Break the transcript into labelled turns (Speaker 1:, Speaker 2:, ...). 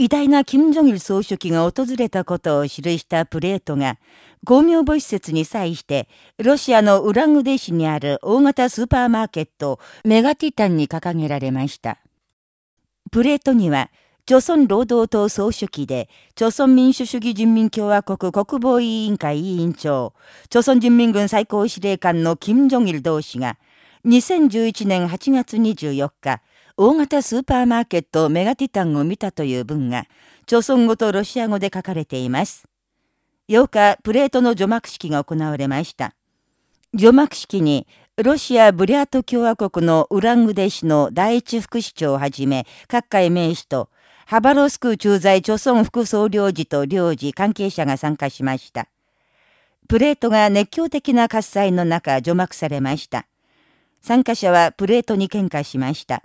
Speaker 1: 偉大な金正日総書記が訪れたことを記したプレートが、公明母施設に際して、ロシアのウラングデ市にある大型スーパーマーケット、メガティタンに掲げられました。プレートには、朝鮮労働党総書記で、朝鮮民主主義人民共和国国防委員会委員長、朝鮮人民軍最高司令官の金正日同士が、2011年8月24日、大型スーパーマーケットメガティタンを見たという文が、朝鮮語とロシア語で書かれています。8日、プレートの除幕式が行われました。除幕式に、ロシア・ブリャート共和国のウラングデ市の第一副市長をはじめ、各界名士と、ハバロスク駐在朝鮮副総領事と領事関係者が参加しました。プレートが熱狂的な喝采の中除幕されました。参加者はプレートに喧嘩しました。